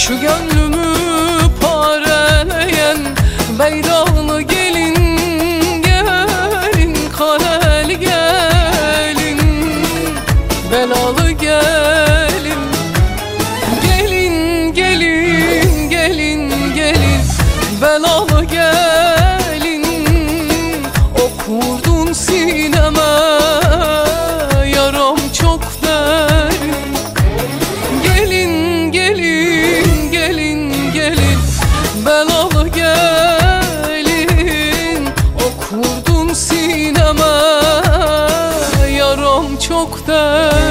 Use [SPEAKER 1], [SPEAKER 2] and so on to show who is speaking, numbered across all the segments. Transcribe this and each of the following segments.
[SPEAKER 1] Şu gönlümü pareleyen Beyralı gelin gelin Kareli gelin Belalı gelin. Gelin gelin gelin gelin Belalı gelin. Vurdun sineme Yaram çok derin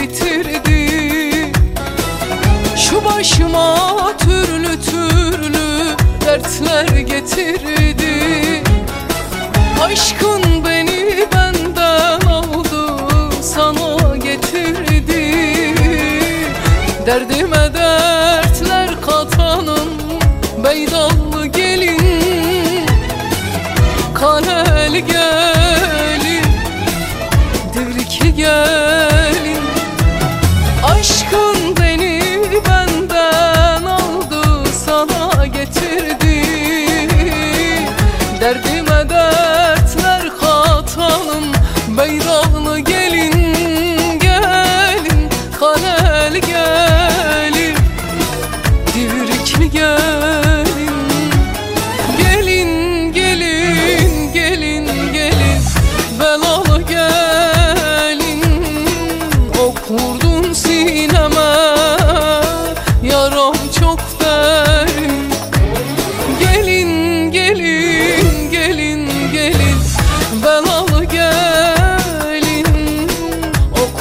[SPEAKER 1] bitirdi. Şu başıma türlü türlü dertler getirdi. Aşkın beni benden aldı sana getirdi. Derdime dertler katanın beydanlı gelin. Karel gelin Divrik gelin. Aşkın beni benden aldı sana getirdi. Derdime dertler katalım Beyralı gelin gelin Kalel gelin. Divrikli gelin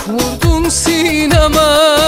[SPEAKER 1] Vurdun sinema